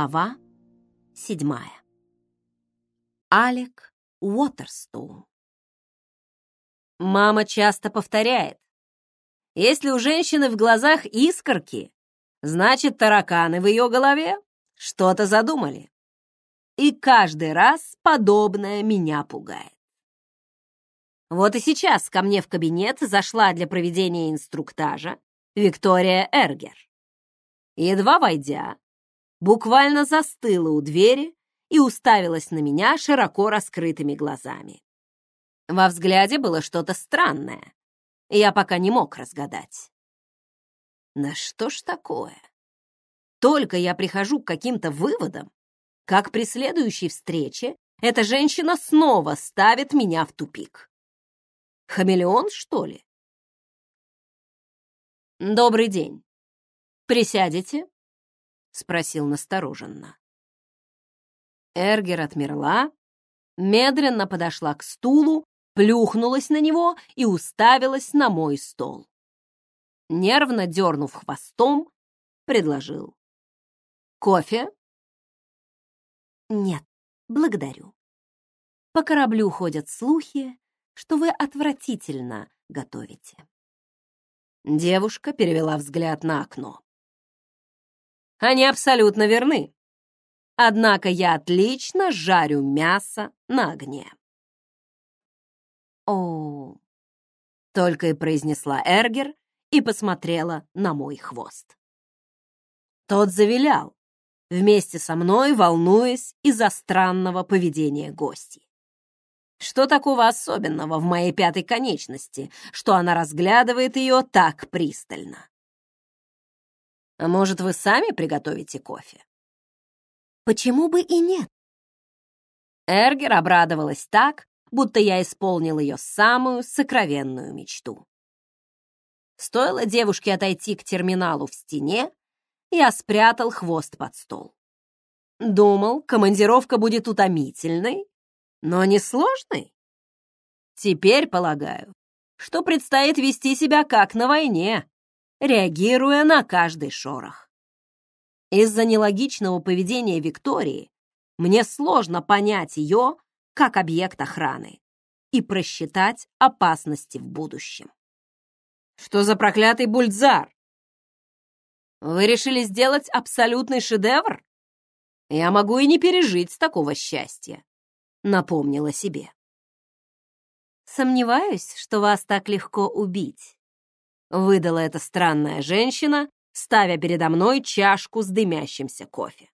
Глава седьмая. Алек Уотерстоун. Мама часто повторяет, если у женщины в глазах искорки, значит, тараканы в ее голове что-то задумали. И каждый раз подобное меня пугает. Вот и сейчас ко мне в кабинет зашла для проведения инструктажа Виктория Эргер. Едва войдя, буквально застыла у двери и уставилась на меня широко раскрытыми глазами. Во взгляде было что-то странное, я пока не мог разгадать. Да что ж такое? Только я прихожу к каким-то выводам, как при следующей встрече эта женщина снова ставит меня в тупик. Хамелеон, что ли? Добрый день. Присядете? — спросил настороженно. Эргер отмерла, медленно подошла к стулу, плюхнулась на него и уставилась на мой стол. Нервно дернув хвостом, предложил. «Кофе?» «Нет, благодарю. По кораблю ходят слухи, что вы отвратительно готовите». Девушка перевела взгляд на окно. Они абсолютно верны. Однако я отлично жарю мясо на огне. О, только и произнесла Эргер и посмотрела на мой хвост. Тот завилял, вместе со мной волнуясь из-за странного поведения гостей. Что такого особенного в моей пятой конечности, что она разглядывает ее так пристально? А может, вы сами приготовите кофе? Почему бы и нет? Эргер обрадовалась так, будто я исполнил ее самую сокровенную мечту. Стоило девушке отойти к терминалу в стене, я спрятал хвост под стол. Думал, командировка будет утомительной, но не сложной. Теперь полагаю, что предстоит вести себя как на войне, реагируя на каждый шорох. Из-за нелогичного поведения Виктории мне сложно понять ее как объект охраны и просчитать опасности в будущем. Что за проклятый бульдзар? Вы решили сделать абсолютный шедевр? Я могу и не пережить такого счастья, напомнила себе. Сомневаюсь, что вас так легко убить. Выдала эта странная женщина, ставя передо мной чашку с дымящимся кофе.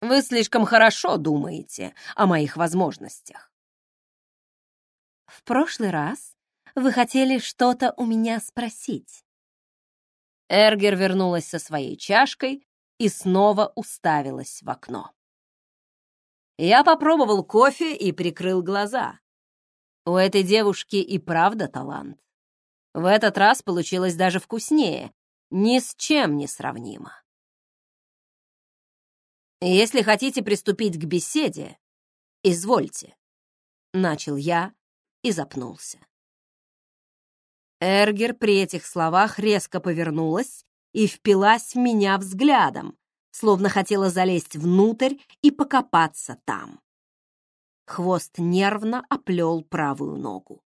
Вы слишком хорошо думаете о моих возможностях. В прошлый раз вы хотели что-то у меня спросить. Эргер вернулась со своей чашкой и снова уставилась в окно. Я попробовал кофе и прикрыл глаза. У этой девушки и правда талант. В этот раз получилось даже вкуснее, ни с чем не сравнимо. «Если хотите приступить к беседе, извольте», — начал я и запнулся. Эргер при этих словах резко повернулась и впилась в меня взглядом, словно хотела залезть внутрь и покопаться там. Хвост нервно оплел правую ногу.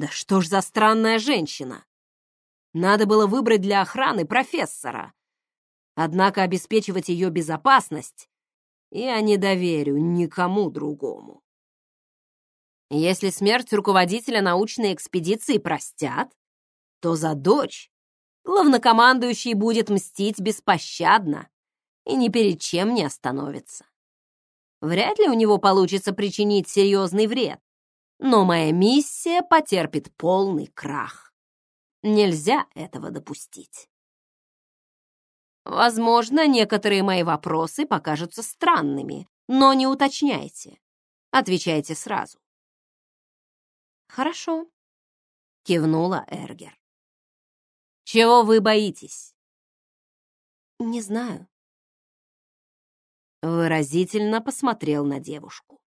Да что ж за странная женщина? Надо было выбрать для охраны профессора. Однако обеспечивать ее безопасность я не доверю никому другому. Если смерть руководителя научной экспедиции простят, то за дочь главнокомандующий будет мстить беспощадно и ни перед чем не остановится. Вряд ли у него получится причинить серьезный вред, но моя миссия потерпит полный крах. Нельзя этого допустить. Возможно, некоторые мои вопросы покажутся странными, но не уточняйте. Отвечайте сразу. Хорошо, кивнула Эргер. Чего вы боитесь? Не знаю. Выразительно посмотрел на девушку.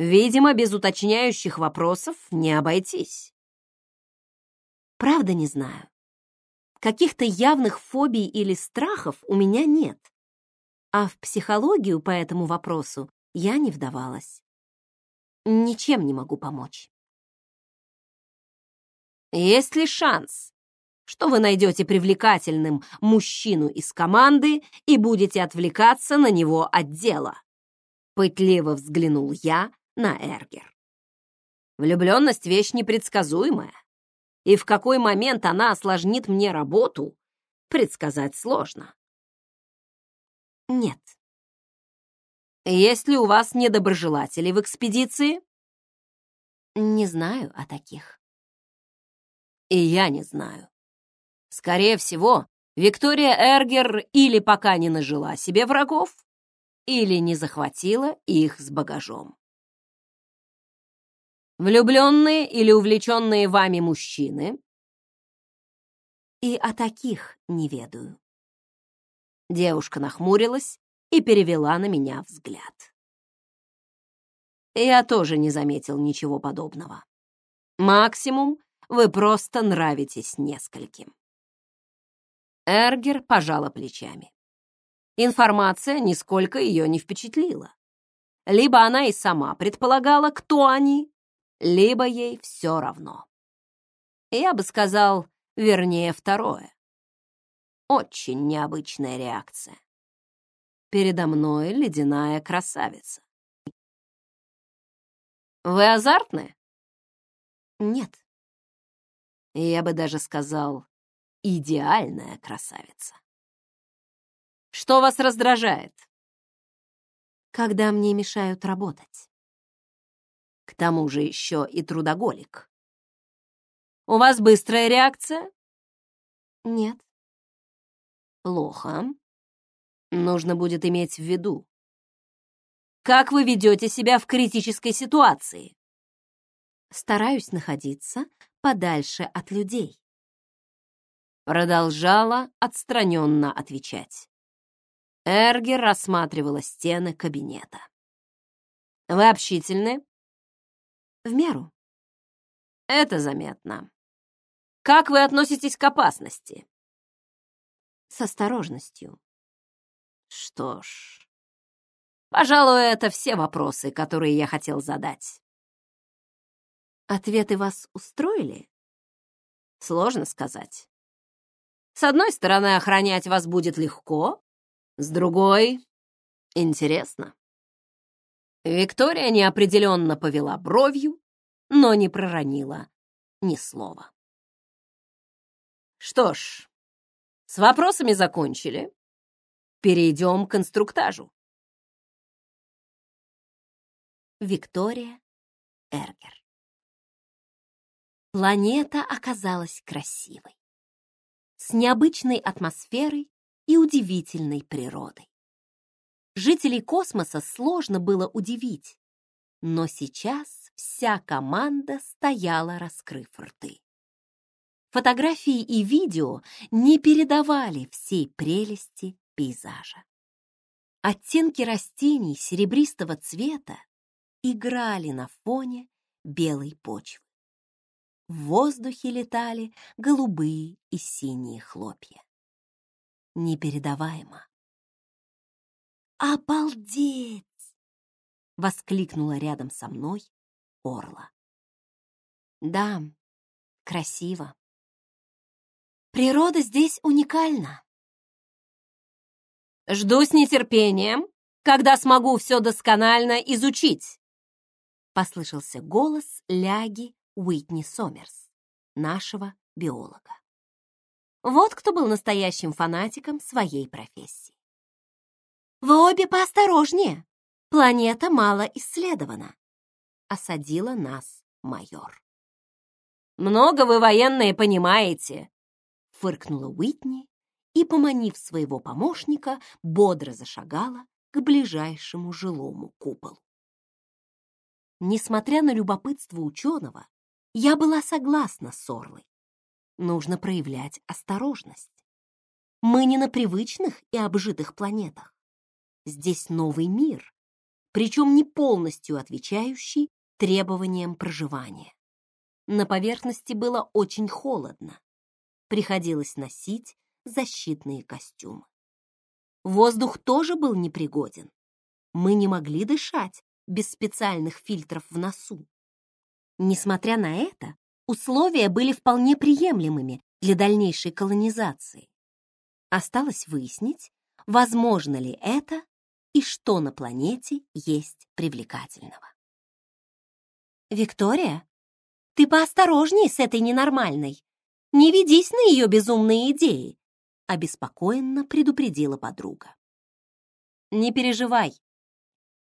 Видимо, без уточняющих вопросов не обойтись. Правда не знаю. Каких-то явных фобий или страхов у меня нет. А в психологию по этому вопросу я не вдавалась. Ничем не могу помочь. Есть ли шанс, что вы найдете привлекательным мужчину из команды и будете отвлекаться на него от дела?» Пытливо взглянул я на Эргер. Влюбленность — вещь непредсказуемая, и в какой момент она осложнит мне работу, предсказать сложно. Нет. Есть ли у вас недоброжелатели в экспедиции? Не знаю о таких. И я не знаю. Скорее всего, Виктория Эргер или пока не нажила себе врагов, или не захватила их с багажом. Влюбленные или увлеченные вами мужчины? И о таких не ведаю. Девушка нахмурилась и перевела на меня взгляд. Я тоже не заметил ничего подобного. Максимум, вы просто нравитесь нескольким. Эргер пожала плечами. Информация нисколько ее не впечатлила. Либо она и сама предполагала, кто они, либо ей все равно. Я бы сказал, вернее, второе. Очень необычная реакция. Передо мной ледяная красавица. Вы азартны? Нет. Я бы даже сказал, идеальная красавица. Что вас раздражает? Когда мне мешают работать. К тому же еще и трудоголик. У вас быстрая реакция? Нет. Плохо. Нужно будет иметь в виду. Как вы ведете себя в критической ситуации? Стараюсь находиться подальше от людей продолжала отстраненно отвечать. Эргер рассматривала стены кабинета. «Вы общительны?» «В меру». «Это заметно. Как вы относитесь к опасности?» «С осторожностью». «Что ж, пожалуй, это все вопросы, которые я хотел задать». «Ответы вас устроили?» «Сложно сказать. С одной стороны, охранять вас будет легко, с другой — интересно. Виктория неопределенно повела бровью, но не проронила ни слова. Что ж, с вопросами закончили. Перейдем к инструктажу. Виктория Эргер Планета оказалась красивой с необычной атмосферой и удивительной природой. Жителей космоса сложно было удивить, но сейчас вся команда стояла, раскрыв рты. Фотографии и видео не передавали всей прелести пейзажа. Оттенки растений серебристого цвета играли на фоне белой почвы. В воздухе летали голубые и синие хлопья. Непередаваемо. «Обалдеть!» — воскликнула рядом со мной Орла. «Да, красиво. Природа здесь уникальна». «Жду с нетерпением, когда смогу все досконально изучить», — послышался голос Ляги Уитни Сомерс, нашего биолога. Вот кто был настоящим фанатиком своей профессии. «Вы обе поосторожнее! Планета мало исследована!» — осадила нас майор. «Много вы, военные, понимаете!» — фыркнула Уитни и, поманив своего помощника, бодро зашагала к ближайшему жилому куполу. Несмотря на любопытство ученого, я была согласна с Орлой. Нужно проявлять осторожность. Мы не на привычных и обжитых планетах. Здесь новый мир, причем не полностью отвечающий требованиям проживания. На поверхности было очень холодно. Приходилось носить защитные костюмы. Воздух тоже был непригоден. Мы не могли дышать без специальных фильтров в носу. Несмотря на это, условия были вполне приемлемыми для дальнейшей колонизации. Осталось выяснить, возможно ли это и что на планете есть привлекательного. «Виктория, ты поосторожней с этой ненормальной. Не ведись на ее безумные идеи», обеспокоенно предупредила подруга. «Не переживай.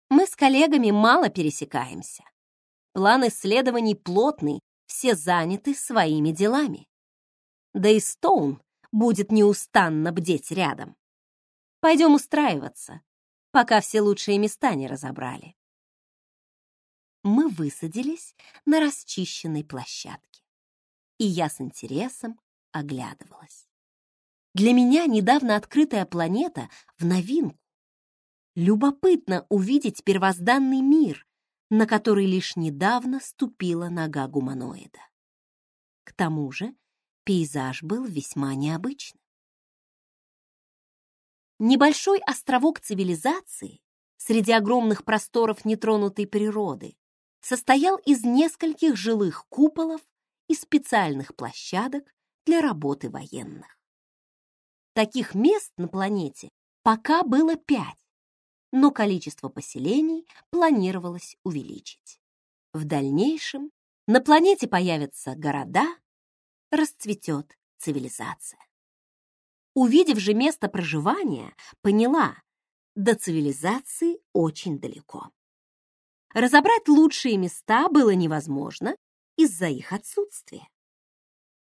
Мы с коллегами мало пересекаемся. План исследований плотный, все заняты своими делами. Да и Стоун будет неустанно бдеть рядом. Пойдем устраиваться, пока все лучшие места не разобрали. Мы высадились на расчищенной площадке, и я с интересом оглядывалась. Для меня недавно открытая планета в новинку. Любопытно увидеть первозданный мир, на который лишь недавно ступила нога гуманоида. К тому же пейзаж был весьма необычным. Небольшой островок цивилизации среди огромных просторов нетронутой природы состоял из нескольких жилых куполов и специальных площадок для работы военных. Таких мест на планете пока было пять, но количество поселений планировалось увеличить. В дальнейшем на планете появятся города, расцветет цивилизация. Увидев же место проживания, поняла, до цивилизации очень далеко. Разобрать лучшие места было невозможно из-за их отсутствия.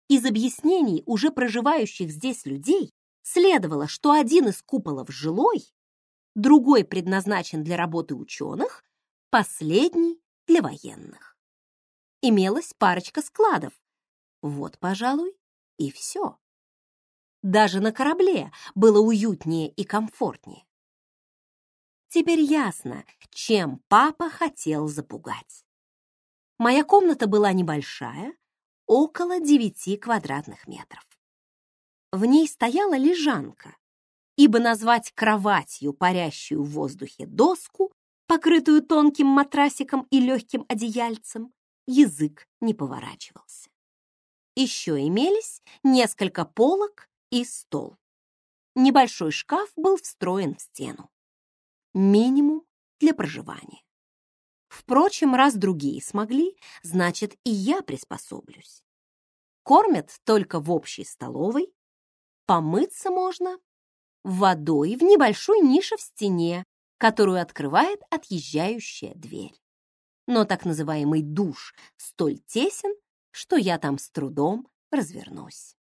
Из объяснений уже проживающих здесь людей следовало, что один из куполов жилой, другой предназначен для работы ученых, последний — для военных. Имелась парочка складов. Вот, пожалуй, и все. Даже на корабле было уютнее и комфортнее. Теперь ясно, чем папа хотел запугать. Моя комната была небольшая, около девяти квадратных метров. В ней стояла лежанка, ибо назвать кроватью парящую в воздухе доску, покрытую тонким матрасиком и легким одеяльцем, язык не поворачивался. Еще имелись несколько полок и стол. Небольшой шкаф был встроен в стену минимум для проживания. Впрочем, раз другие смогли, значит, и я приспособлюсь. Кормят только в общей столовой, помыться можно водой в небольшой нише в стене, которую открывает отъезжающая дверь. Но так называемый душ столь тесен, что я там с трудом развернусь.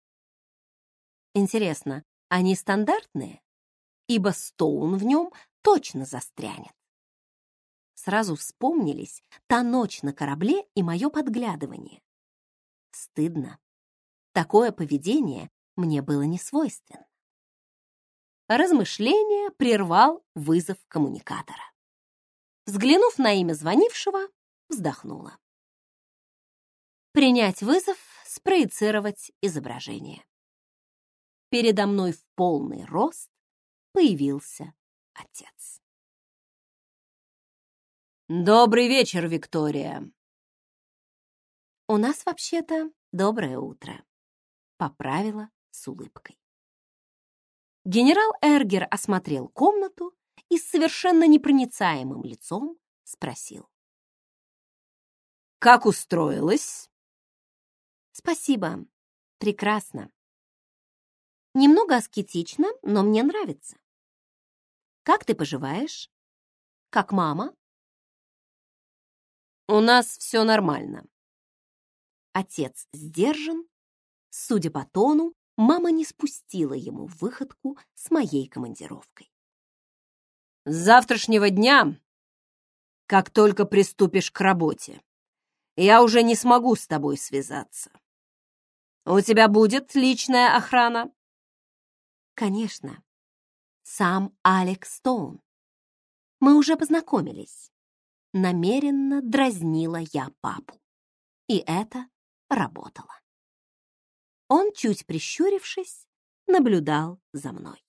Интересно, они стандартные? Ибо Стоун в нем точно застрянет. Сразу вспомнились та ночь на корабле и мое подглядывание. Стыдно. Такое поведение мне было не свойственно. Размышление прервал вызов коммуникатора. Взглянув на имя звонившего, вздохнула. Принять вызов, спроецировать изображение. Передо мной в полный рост появился отец. «Добрый вечер, Виктория!» «У нас вообще-то доброе утро», — поправила с улыбкой. Генерал Эргер осмотрел комнату и с совершенно непроницаемым лицом спросил. «Как устроилась?» «Спасибо. Прекрасно. Немного аскетично, но мне нравится. Как ты поживаешь? Как мама? У нас все нормально. Отец сдержан. Судя по тону, мама не спустила ему выходку с моей командировкой. С завтрашнего дня, как только приступишь к работе, я уже не смогу с тобой связаться. У тебя будет личная охрана? Конечно сам Алекс Стоун. Мы уже познакомились. Намеренно дразнила я папу. И это работало. Он, чуть прищурившись, наблюдал за мной.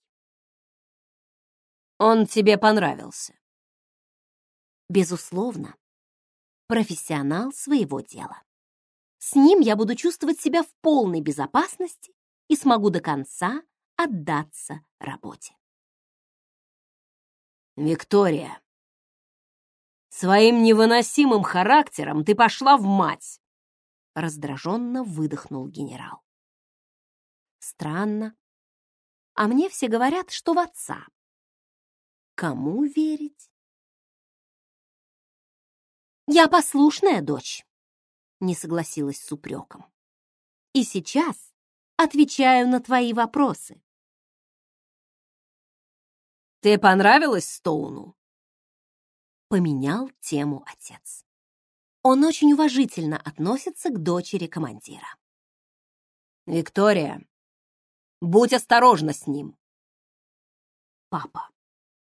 Он тебе понравился. Безусловно, профессионал своего дела. С ним я буду чувствовать себя в полной безопасности и смогу до конца отдаться работе. Виктория, своим невыносимым характером ты пошла в мать, раздраженно выдохнул генерал. Странно. А мне все говорят, что в отца. Кому верить? Я послушная дочь, не согласилась с упреком. И сейчас отвечаю на твои вопросы. Ты понравилась Стоуну? Поменял тему отец. Он очень уважительно относится к дочери командира. Виктория, будь осторожна с ним. Папа,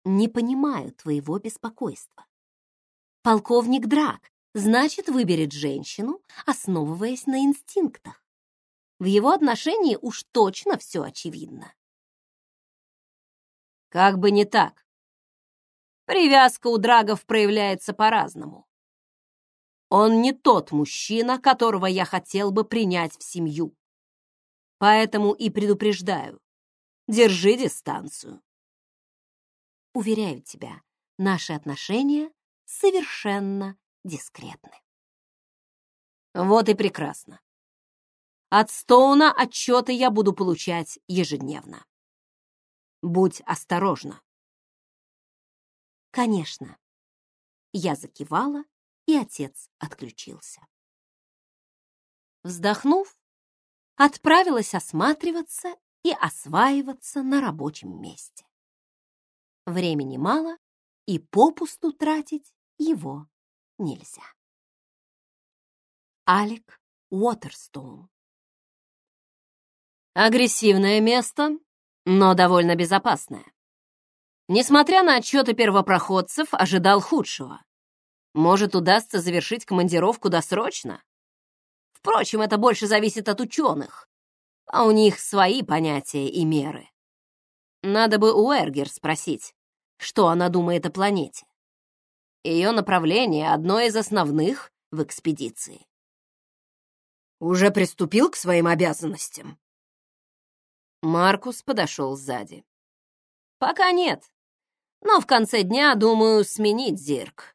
не понимаю твоего беспокойства. Полковник Драк, значит, выберет женщину, основываясь на инстинктах. В его отношении уж точно все очевидно. Как бы не так. Привязка у драгов проявляется по-разному. Он не тот мужчина, которого я хотел бы принять в семью. Поэтому и предупреждаю. Держи дистанцию. Уверяю тебя, наши отношения совершенно дискретны. Вот и прекрасно. От Стоуна отчеты я буду получать ежедневно. Будь осторожна. Конечно. Я закивала, и отец отключился. Вздохнув, отправилась осматриваться и осваиваться на рабочем месте. Времени мало, и попусту тратить его нельзя. Алек Уотерстоун Агрессивное место но довольно безопасная. Несмотря на отчеты первопроходцев, ожидал худшего. Может, удастся завершить командировку досрочно? Впрочем, это больше зависит от ученых, а у них свои понятия и меры. Надо бы у Эргер спросить, что она думает о планете. Ее направление — одно из основных в экспедиции. «Уже приступил к своим обязанностям?» Маркус подошел сзади. «Пока нет, но в конце дня, думаю, сменить зирк.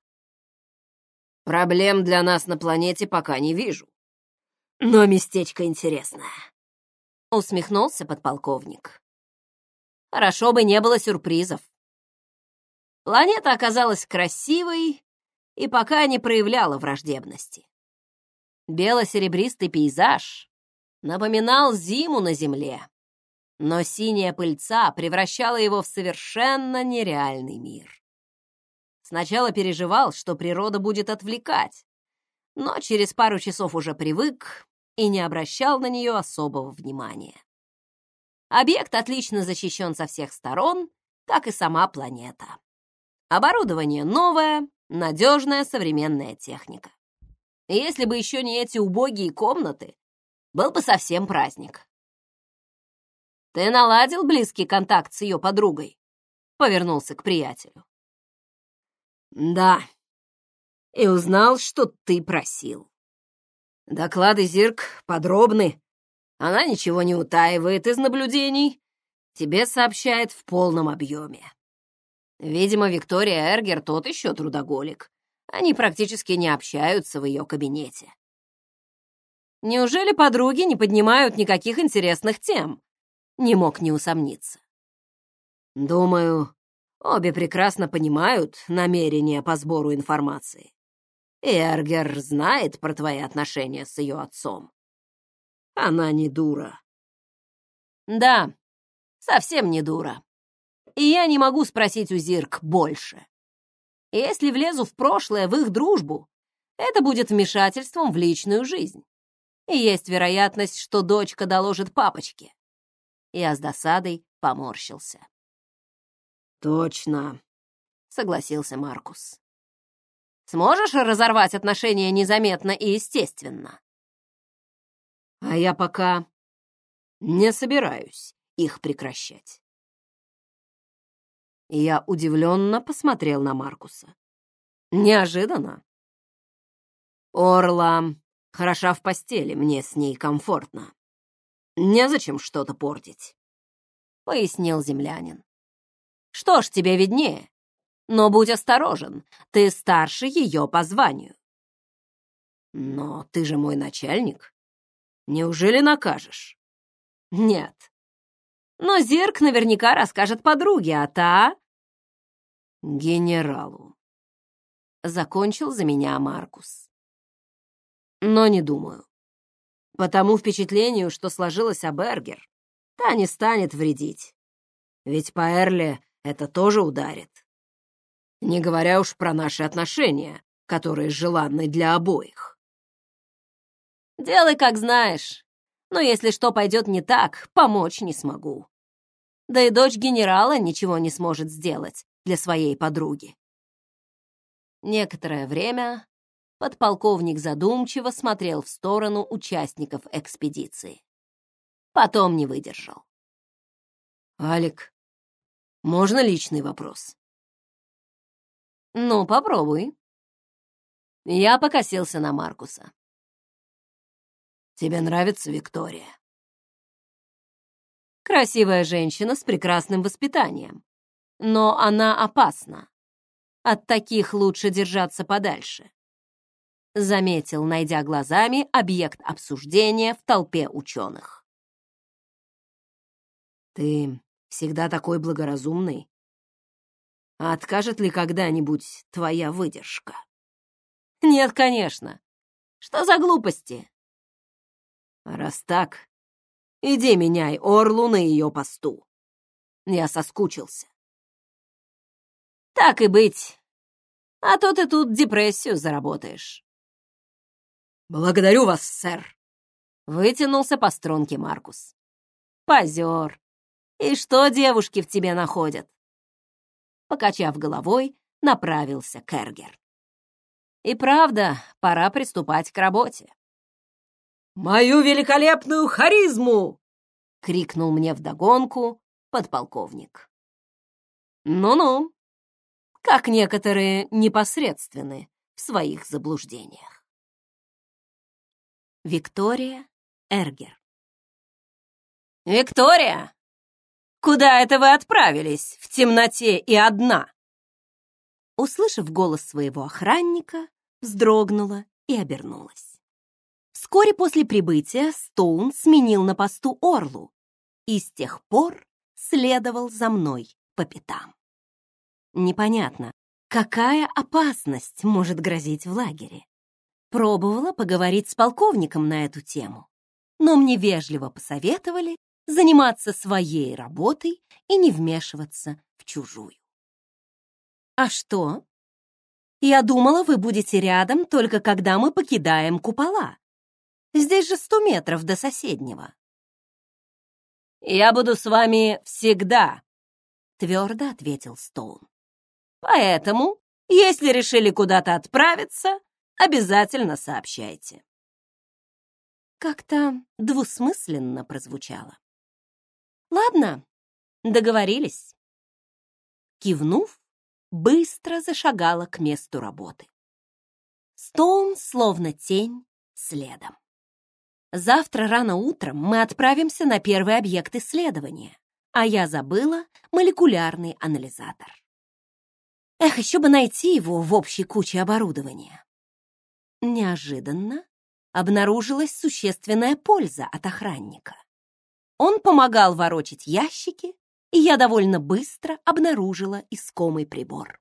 Проблем для нас на планете пока не вижу. Но местечко интересное», — усмехнулся подполковник. «Хорошо бы не было сюрпризов. Планета оказалась красивой и пока не проявляла враждебности. Бело-серебристый пейзаж напоминал зиму на Земле но синяя пыльца превращала его в совершенно нереальный мир. Сначала переживал, что природа будет отвлекать, но через пару часов уже привык и не обращал на нее особого внимания. Объект отлично защищен со всех сторон, как и сама планета. Оборудование новое, надежная современная техника. если бы еще не эти убогие комнаты, был бы совсем праздник. «Ты наладил близкий контакт с ее подругой?» — повернулся к приятелю. «Да, и узнал, что ты просил. Доклады Зирк подробны. Она ничего не утаивает из наблюдений, тебе сообщает в полном объеме. Видимо, Виктория Эргер тот еще трудоголик. Они практически не общаются в ее кабинете. Неужели подруги не поднимают никаких интересных тем? Не мог не усомниться. Думаю, обе прекрасно понимают намерения по сбору информации. Эргер знает про твои отношения с ее отцом. Она не дура. Да, совсем не дура. И я не могу спросить у Зирк больше. Если влезу в прошлое, в их дружбу, это будет вмешательством в личную жизнь. И есть вероятность, что дочка доложит папочке. Я с досадой поморщился. «Точно», — согласился Маркус. «Сможешь разорвать отношения незаметно и естественно?» «А я пока не собираюсь их прекращать». Я удивленно посмотрел на Маркуса. Неожиданно. Орла хороша в постели, мне с ней комфортно. Незачем что-то портить, — пояснил землянин. Что ж, тебе виднее. Но будь осторожен, ты старше ее по званию. Но ты же мой начальник. Неужели накажешь? Нет. Но Зерк наверняка расскажет подруге, а та... Генералу. Закончил за меня Маркус. Но не думаю. По тому впечатлению, что сложилось о Бергер, та не станет вредить. Ведь по Эрле это тоже ударит. Не говоря уж про наши отношения, которые желанны для обоих. Делай, как знаешь. Но если что пойдет не так, помочь не смогу. Да и дочь генерала ничего не сможет сделать для своей подруги. Некоторое время подполковник задумчиво смотрел в сторону участников экспедиции. Потом не выдержал. «Алик, можно личный вопрос?» «Ну, попробуй». Я покосился на Маркуса. «Тебе нравится Виктория?» Красивая женщина с прекрасным воспитанием. Но она опасна. От таких лучше держаться подальше. Заметил, найдя глазами объект обсуждения в толпе ученых. «Ты всегда такой благоразумный», а откажет ли когда-нибудь твоя выдержка? Нет, конечно. Что за глупости? Раз так, иди меняй Орлу на ее посту. Я соскучился. Так и быть. А то ты тут депрессию заработаешь. Благодарю вас, сэр. Вытянулся по струнке Маркус. Позер. И что девушки в тебе находят? покачав головой, направился Кергер. И правда, пора приступать к работе. «Мою великолепную харизму!» — крикнул мне вдогонку подполковник. «Ну-ну, как некоторые непосредственны в своих заблуждениях». Виктория Эргер «Виктория, Куда это вы отправились в темноте и одна?» Услышав голос своего охранника, вздрогнула и обернулась. Вскоре после прибытия Стоун сменил на посту Орлу и с тех пор следовал за мной по пятам. Непонятно, какая опасность может грозить в лагере. Пробовала поговорить с полковником на эту тему, но мне вежливо посоветовали заниматься своей работой и не вмешиваться в чужую. А что? Я думала, вы будете рядом только когда мы покидаем купола. Здесь же сто метров до соседнего. Я буду с вами всегда, твердо ответил Стоун. Поэтому, если решили куда-то отправиться, обязательно сообщайте. Как-то двусмысленно прозвучало. Ладно, договорились. Кивнув, быстро зашагала к месту работы. Стоун, словно тень, следом. Завтра рано утром мы отправимся на первый объект исследования, а я забыла молекулярный анализатор. Эх, еще бы найти его в общей куче оборудования. Неожиданно обнаружилась существенная польза от охранника. Он помогал ворочать ящики, и я довольно быстро обнаружила искомый прибор.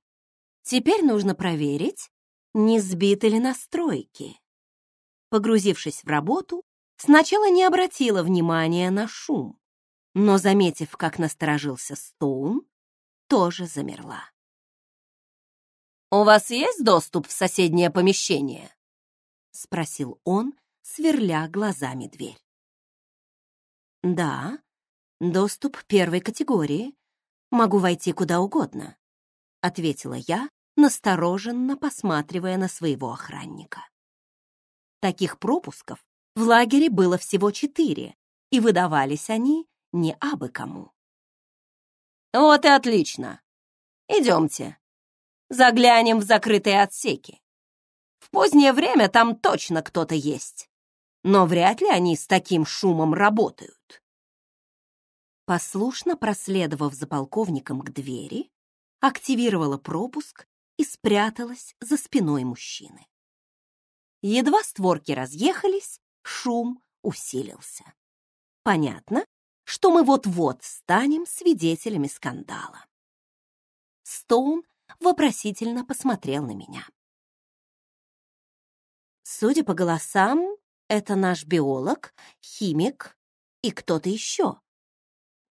Теперь нужно проверить, не сбиты ли настройки. Погрузившись в работу, сначала не обратила внимания на шум, но, заметив, как насторожился Стоун, тоже замерла. «У вас есть доступ в соседнее помещение?» — спросил он, сверля глазами дверь. «Да, доступ первой категории. Могу войти куда угодно», — ответила я, настороженно посматривая на своего охранника. Таких пропусков в лагере было всего четыре, и выдавались они не абы кому. «Вот и отлично! Идемте, заглянем в закрытые отсеки. В позднее время там точно кто-то есть, но вряд ли они с таким шумом работают. Послушно проследовав за полковником к двери, активировала пропуск и спряталась за спиной мужчины. Едва створки разъехались, шум усилился. Понятно, что мы вот-вот станем свидетелями скандала. Стоун вопросительно посмотрел на меня. Судя по голосам, это наш биолог, химик и кто-то еще.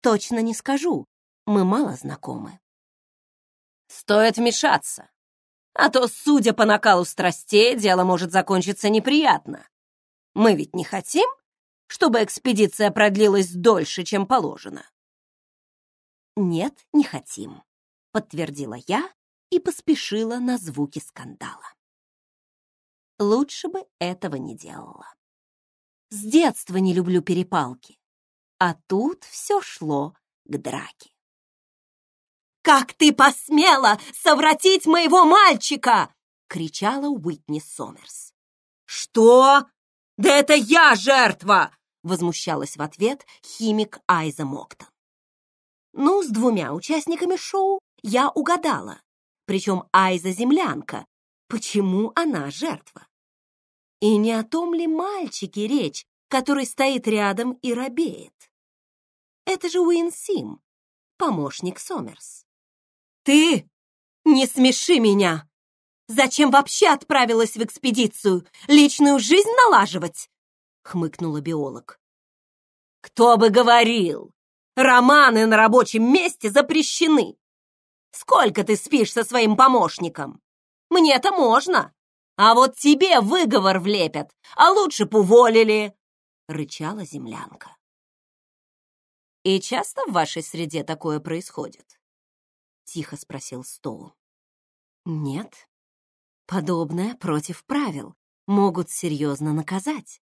Точно не скажу, мы мало знакомы. Стоит вмешаться, а то, судя по накалу страстей, дело может закончиться неприятно. Мы ведь не хотим, чтобы экспедиция продлилась дольше, чем положено. Нет, не хотим, подтвердила я и поспешила на звуки скандала. Лучше бы этого не делала. С детства не люблю перепалки, а тут все шло к драке. «Как ты посмела совратить моего мальчика!» — кричала Уитни Сомерс. «Что? Да это я жертва!» — возмущалась в ответ химик Айза Моктон. Ну, с двумя участниками шоу я угадала. Причем Айза землянка. Почему она жертва? И не о том ли мальчике речь, который стоит рядом и робеет? Это же Уин Сим, помощник Сомерс. «Ты не смеши меня! Зачем вообще отправилась в экспедицию? Личную жизнь налаживать?» — хмыкнула биолог. «Кто бы говорил! Романы на рабочем месте запрещены! Сколько ты спишь со своим помощником? Мне-то можно, а вот тебе выговор влепят, а лучше б уволили!» — рычала землянка. «И часто в вашей среде такое происходит?» тихо спросил Стоун. Нет. Подобное против правил. Могут серьезно наказать.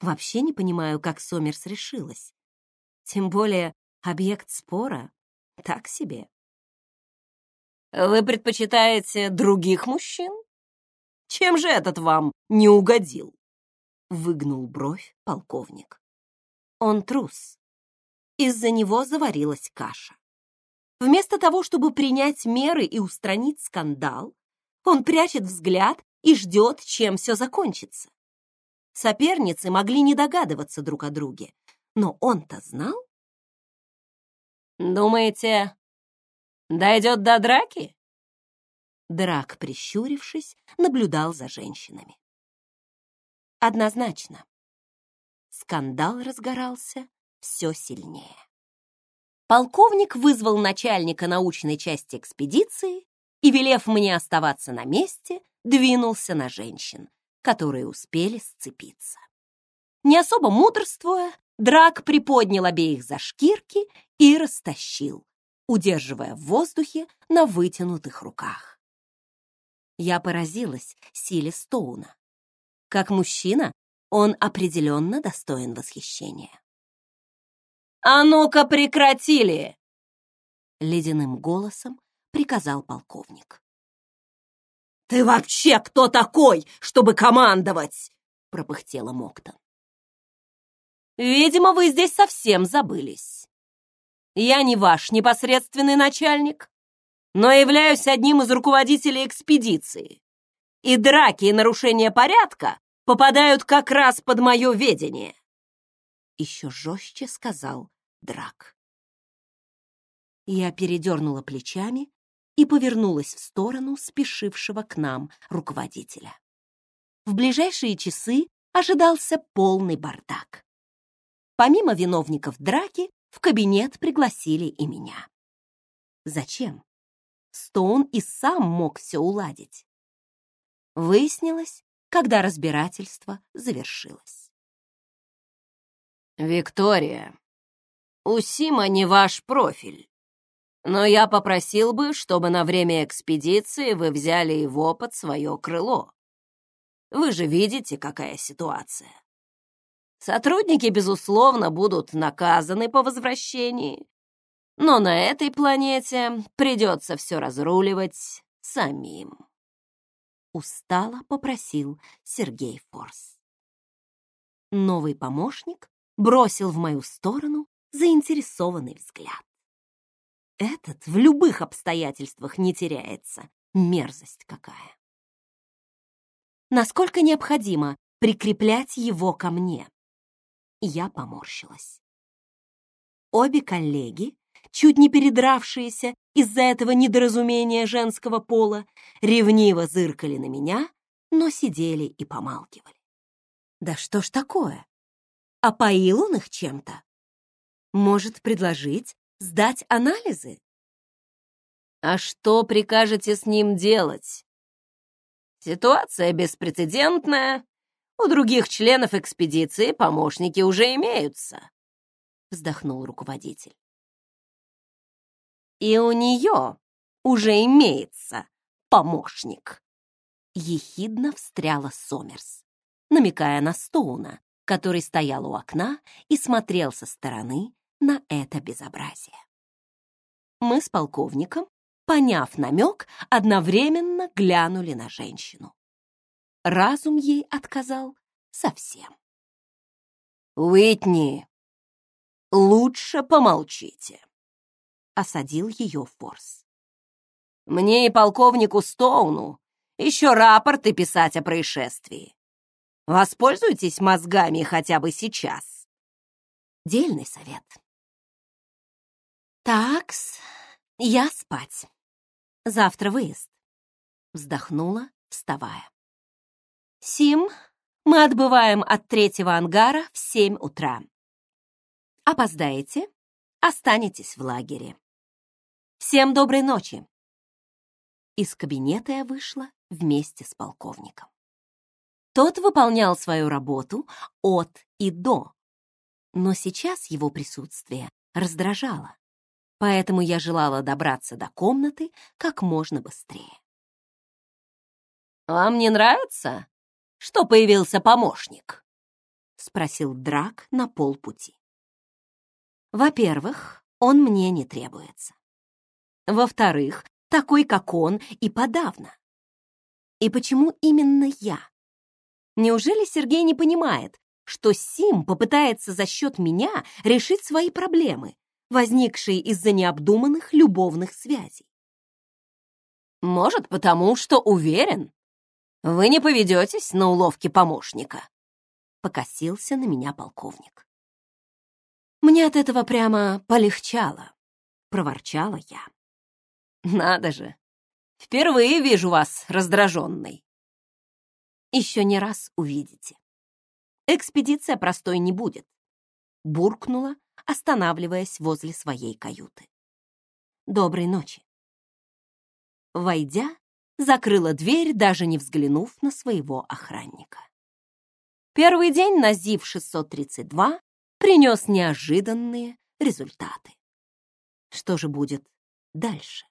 Вообще не понимаю, как Сомерс решилась. Тем более объект спора так себе. Вы предпочитаете других мужчин? Чем же этот вам не угодил? Выгнул бровь полковник. Он трус. Из-за него заварилась каша. Вместо того, чтобы принять меры и устранить скандал, он прячет взгляд и ждет, чем все закончится. Соперницы могли не догадываться друг о друге, но он-то знал. «Думаете, дойдет до драки?» Драк, прищурившись, наблюдал за женщинами. Однозначно. Скандал разгорался все сильнее. Полковник вызвал начальника научной части экспедиции и, велев мне оставаться на месте, двинулся на женщин, которые успели сцепиться. Не особо мудрствуя, Драк приподнял обеих за шкирки и растащил, удерживая в воздухе на вытянутых руках. Я поразилась силе Стоуна. Как мужчина, он определенно достоин восхищения. «А ну-ка прекратили!» Ледяным голосом приказал полковник. «Ты вообще кто такой, чтобы командовать?» пропыхтела Моктон. «Видимо, вы здесь совсем забылись. Я не ваш непосредственный начальник, но являюсь одним из руководителей экспедиции, и драки и нарушения порядка попадают как раз под мое ведение», еще жестче сказал драк. Я передернула плечами и повернулась в сторону спешившего к нам руководителя. В ближайшие часы ожидался полный бардак. Помимо виновников драки, в кабинет пригласили и меня. Зачем? Стоун и сам мог все уладить. Выяснилось, когда разбирательство завершилось. «Виктория, у Сима не ваш профиль. Но я попросил бы, чтобы на время экспедиции вы взяли его под свое крыло. Вы же видите, какая ситуация. Сотрудники, безусловно, будут наказаны по возвращении. Но на этой планете придется все разруливать самим. Устало попросил Сергей Форс. Новый помощник бросил в мою сторону заинтересованный взгляд. Этот в любых обстоятельствах не теряется. Мерзость какая. Насколько необходимо прикреплять его ко мне? Я поморщилась. Обе коллеги, чуть не передравшиеся из-за этого недоразумения женского пола, ревниво зыркали на меня, но сидели и помалкивали. Да что ж такое? Опоил он их чем-то? Может предложить Сдать анализы? А что прикажете с ним делать? Ситуация беспрецедентная. У других членов экспедиции помощники уже имеются, вздохнул руководитель. И у нее уже имеется помощник. Ехидно встряла Сомерс, намекая на Стоуна, который стоял у окна и смотрел со стороны на это безобразие. Мы с полковником, поняв намек, одновременно глянули на женщину. Разум ей отказал совсем. «Уитни, лучше помолчите», — осадил ее Форс. «Мне и полковнику Стоуну еще рапорты писать о происшествии. Воспользуйтесь мозгами хотя бы сейчас». Дельный совет. «Такс, я спать. Завтра выезд», — вздохнула, вставая. «Сим, мы отбываем от третьего ангара в семь утра. Опоздаете, останетесь в лагере. Всем доброй ночи!» Из кабинета я вышла вместе с полковником. Тот выполнял свою работу от и до, но сейчас его присутствие раздражало поэтому я желала добраться до комнаты как можно быстрее. «Вам не нравится, что появился помощник?» — спросил Драк на полпути. «Во-первых, он мне не требуется. Во-вторых, такой, как он, и подавно. И почему именно я? Неужели Сергей не понимает, что Сим попытается за счет меня решить свои проблемы, возникшие из-за необдуманных любовных связей. Может, потому что уверен, вы не поведетесь на уловки помощника. Покосился на меня полковник. Мне от этого прямо полегчало, проворчала я. Надо же, впервые вижу вас раздраженной. Еще не раз увидите. Экспедиция простой не будет. Буркнула, останавливаясь возле своей каюты. «Доброй ночи!» Войдя, закрыла дверь, даже не взглянув на своего охранника. Первый день на ЗИВ-632 принес неожиданные результаты. Что же будет дальше?